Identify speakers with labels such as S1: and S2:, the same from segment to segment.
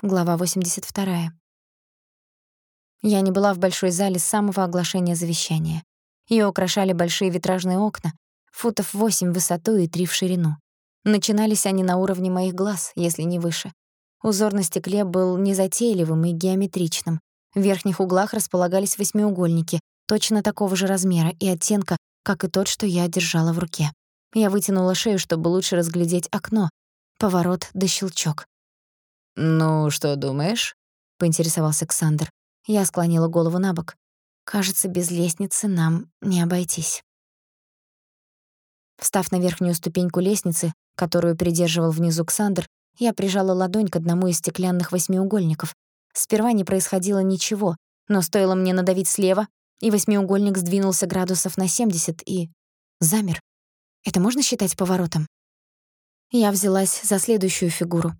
S1: Глава 82. Я не была в большой зале с самого оглашения завещания. Её украшали большие витражные окна, футов 8 в высоту и 3 в ширину. Начинались они на уровне моих глаз, если не выше. Узор на стекле был незатейливым и геометричным. В верхних углах располагались восьмиугольники, точно такого же размера и оттенка, как и тот, что я держала в руке. Я вытянула шею, чтобы лучше разглядеть окно. Поворот да щелчок.
S2: «Ну, что думаешь?» — поинтересовался Александр.
S1: Я склонила голову набок. Кажется, без лестницы нам не обойтись. Встав на верхнюю ступеньку лестницы, которую придерживал внизу Ксандр, я прижала ладонь к одному из стеклянных восьмиугольников. Сперва не происходило ничего, но стоило мне надавить слева, и восьмиугольник сдвинулся градусов на 70 и замер. Это можно считать поворотом? Я взялась за следующую фигуру.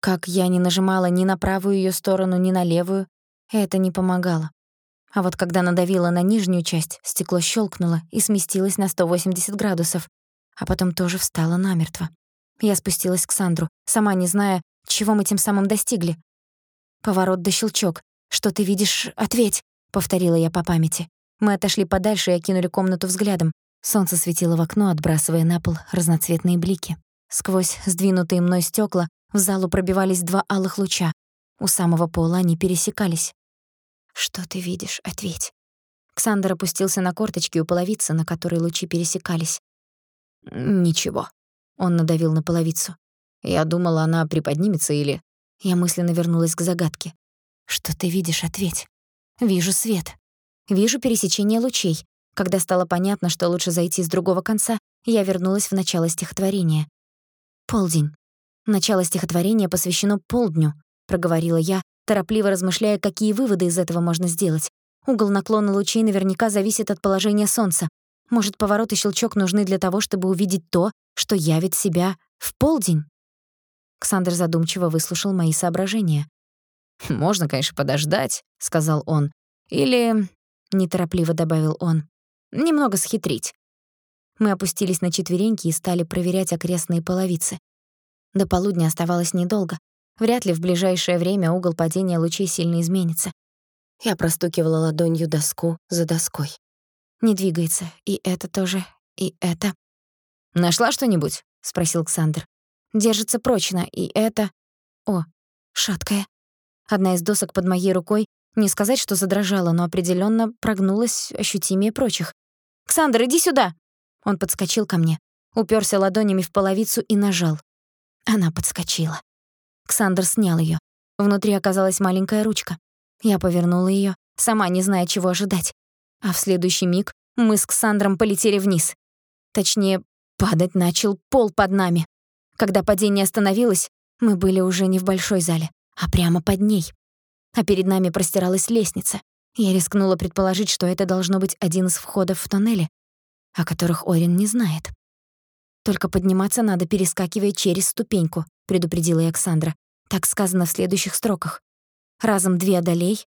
S1: Как я не нажимала ни на правую её сторону, ни на левую, это не помогало. А вот когда надавила на нижнюю часть, стекло щелкнуло и сместилось на 180 градусов, а потом тоже встало намертво. Я спустилась к Сандру, сама не зная, чего мы тем самым достигли. Поворот да щелчок. «Что ты видишь? Ответь!» — повторила я по памяти. Мы отошли подальше и окинули комнату взглядом. Солнце светило в окно, отбрасывая на пол разноцветные блики. Сквозь сдвинутые мной стёкла в залу пробивались два алых луча. У самого пола они пересекались. «Что ты видишь? Ответь». Ксандр опустился на корточки у половицы, на которой лучи пересекались.
S2: «Ничего». Он надавил на половицу. Я думала, она приподнимется или...
S1: Я мысленно вернулась к загадке. «Что ты видишь? Ответь». «Вижу свет. Вижу пересечение лучей. Когда стало понятно, что лучше зайти с другого конца, я вернулась в начало стихотворения. Полдень. Начало стихотворения посвящено полдню, проговорила я, торопливо размышляя, какие выводы из этого можно сделать. Угол наклона лучей наверняка зависит от положения солнца. Может, поворот и щелчок нужны для того, чтобы увидеть то, что явит себя в полдень? Ксандр задумчиво выслушал мои соображения.
S2: «Можно, конечно, подождать», — сказал он. «Или...» — неторопливо добавил он. «Немного схитрить».
S1: Мы опустились на четвереньки и стали проверять окрестные половицы. До полудня оставалось недолго. Вряд ли в ближайшее время угол падения лучей сильно изменится. Я простукивала ладонью доску за доской. Не двигается. И это тоже, и это.
S2: «Нашла что-нибудь?» — спросил Ксандр.
S1: «Держится прочно, и это...» «О, шаткая». Одна из досок под моей рукой, не сказать, что задрожала, но определённо прогнулась ощутимее прочих. «Ксандр, иди сюда!» Он подскочил ко мне, упёрся ладонями в половицу и нажал. Она подскочила. Ксандр снял её. Внутри оказалась маленькая ручка. Я повернула её, сама не зная, чего ожидать. А в следующий миг мы с Ксандром полетели вниз. Точнее, падать начал пол под нами. Когда падение остановилось, мы были уже не в большой зале, а прямо под ней. А перед нами простиралась лестница. Я рискнула предположить, что это должно быть один из входов в тоннели, о которых Орин не знает. Только подниматься надо, перескакивая через ступеньку, предупредила Александра. Так сказано в следующих строках. Разом две одолей,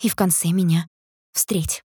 S1: и в конце меня встреть.